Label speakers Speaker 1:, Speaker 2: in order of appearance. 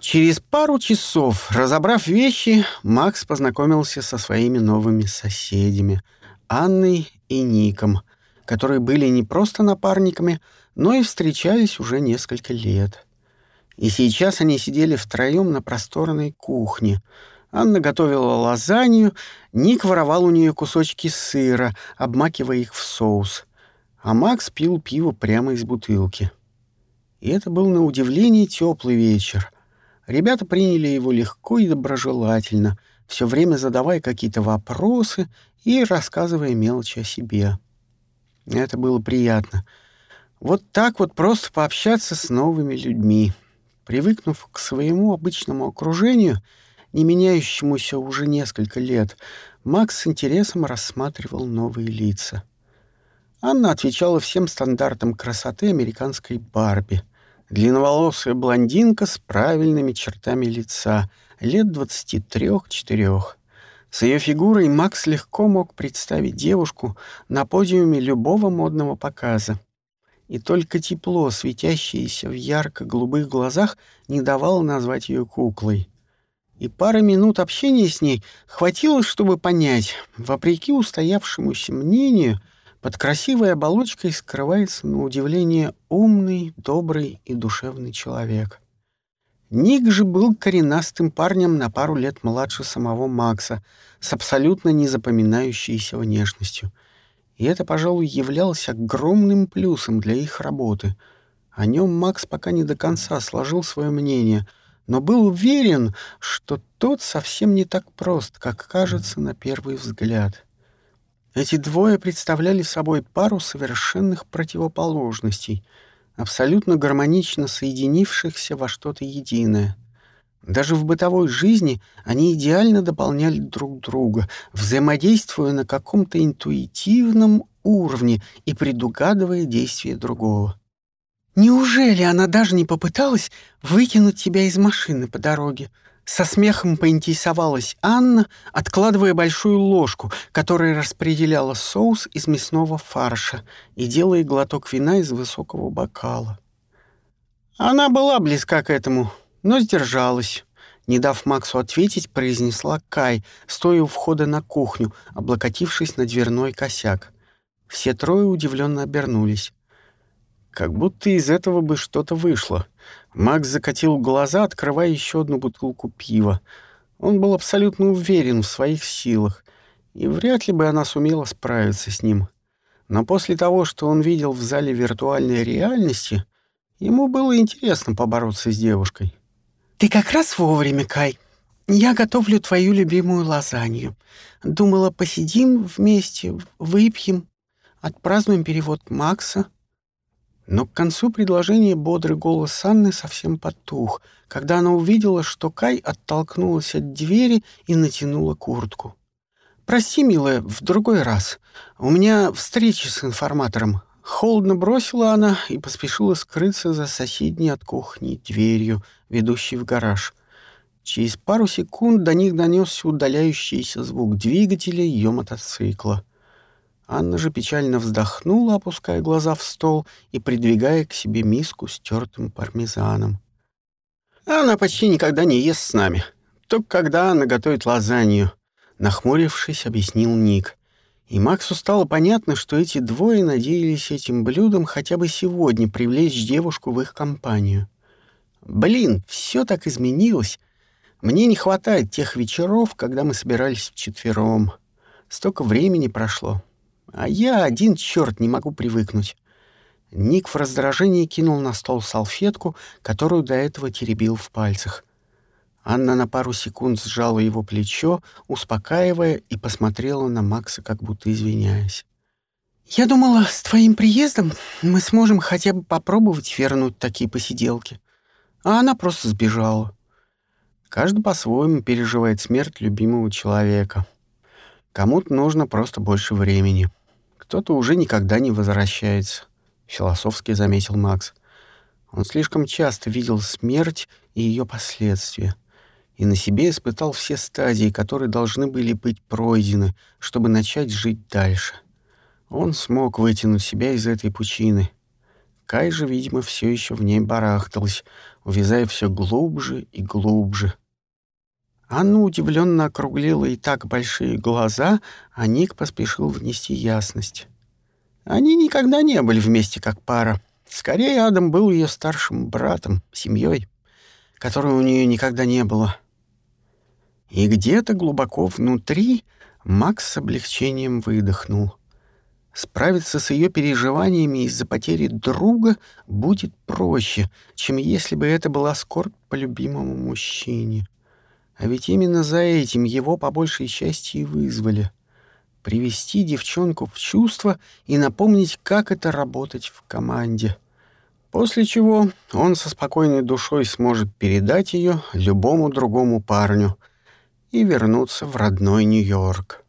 Speaker 1: Через пару часов, разобрав вещи, Макс познакомился со своими новыми соседями — Анной и Ником, которые были не просто напарниками, но и встречались уже несколько лет. И сейчас они сидели втроем на просторной кухне. Анна готовила лазанью, Ник воровал у нее кусочки сыра, обмакивая их в соус, а Макс пил пиво прямо из бутылки. И это был на удивление теплый вечер — Ребята приняли его легко и доброжелательно, все время задавая какие-то вопросы и рассказывая мелочи о себе. Это было приятно. Вот так вот просто пообщаться с новыми людьми. Привыкнув к своему обычному окружению, не меняющемуся уже несколько лет, Макс с интересом рассматривал новые лица. Анна отвечала всем стандартам красоты американской Барби — Длинноволосая блондинка с правильными чертами лица, лет двадцати трех-четырех. С ее фигурой Макс легко мог представить девушку на подиуме любого модного показа. И только тепло, светящееся в ярко-голубых глазах, не давало назвать ее куклой. И пары минут общения с ней хватило, чтобы понять, вопреки устоявшемуся мнению, под красивой оболочкой скрывается, на удивление, умный, добрый и душевный человек. Ник же был коренастым парнем на пару лет младше самого Макса, с абсолютно незапоминающейся внешностью. И это, пожалуй, являлось огромным плюсом для их работы. О нем Макс пока не до конца сложил свое мнение, но был уверен, что тот совсем не так прост, как кажется на первый взгляд. Эти двое представляли собой пару совершенных противоположностей, абсолютно гармонично соединившихся во что-то единое. Даже в бытовой жизни они идеально дополняли друг друга, взаимодействуя на каком-то интуитивном уровне и предугадывая действия другого. «Неужели она даже не попыталась выкинуть тебя из машины по дороге?» Со смехом поинтересовалась Анна, откладывая большую ложку, которая распределяла соус из мясного фарша и делая глоток вина из высокого бокала. Она была близка к этому, но сдержалась. Не дав Максу ответить, произнесла Кай, стоя у входа на кухню, облокотившись на дверной косяк. Все трое удивленно обернулись. Как будто из этого бы что-то вышло. Макс закатил глаза, открывая еще одну бутылку пива. Он был абсолютно уверен в своих силах, и вряд ли бы она сумела справиться с ним. Но после того, что он видел в зале виртуальной реальности, ему было интересно побороться с девушкой. «Ты как раз вовремя, Кай. Я готовлю твою любимую лазанью. Думала, посидим вместе, выпьем, отпразднуем перевод Макса». Но к концу предложения бодрый голос Анны совсем потух, когда она увидела, что Кай оттолкнулась от двери и натянула куртку. «Прости, милая, в другой раз. У меня встреча с информатором». Холодно бросила она и поспешила скрыться за соседней от кухни дверью, ведущей в гараж. Через пару секунд до них донесся удаляющийся звук двигателя ее мотоцикла. Анна же печально вздохнула, опуская глаза в стол и придвигая к себе миску с тертым пармезаном. «Она почти никогда не ест с нами, только когда она готовит лазанью», — нахмурившись, объяснил Ник. И Максу стало понятно, что эти двое надеялись этим блюдом хотя бы сегодня привлечь девушку в их компанию. «Блин, все так изменилось. Мне не хватает тех вечеров, когда мы собирались вчетвером. Столько времени прошло, а я один черт не могу привыкнуть. Ник в раздражении кинул на стол салфетку, которую до этого теребил в пальцах. Анна на пару секунд сжала его плечо, успокаивая, и посмотрела на Макса, как будто извиняясь. «Я думала, с твоим приездом мы сможем хотя бы попробовать вернуть такие посиделки. А она просто сбежала. Каждый по-своему переживает смерть любимого человека. Кому-то нужно просто больше времени». Кто-то уже никогда не возвращается, философски заметил Макс. Он слишком часто видел смерть и ее последствия, и на себе испытал все стадии, которые должны были быть пройдены, чтобы начать жить дальше. Он смог вытянуть себя из этой пучины. Кай же, видимо, все еще в ней барахталась, увязая все глубже и глубже. Анна удивленно округлила и так большие глаза, а Ник поспешил внести ясность. Они никогда не были вместе как пара. Скорее, Адам был ее старшим братом, семьей, которой у нее никогда не было. И где-то глубоко внутри Макс с облегчением выдохнул. Справиться с ее переживаниями из-за потери друга будет проще, чем если бы это была скорбь по любимому мужчине. А ведь именно за этим его по большей части и вызвали. Привести девчонку в чувство и напомнить, как это работать в команде. После чего он со спокойной душой сможет передать ее любому другому парню и вернуться в родной Нью-Йорк.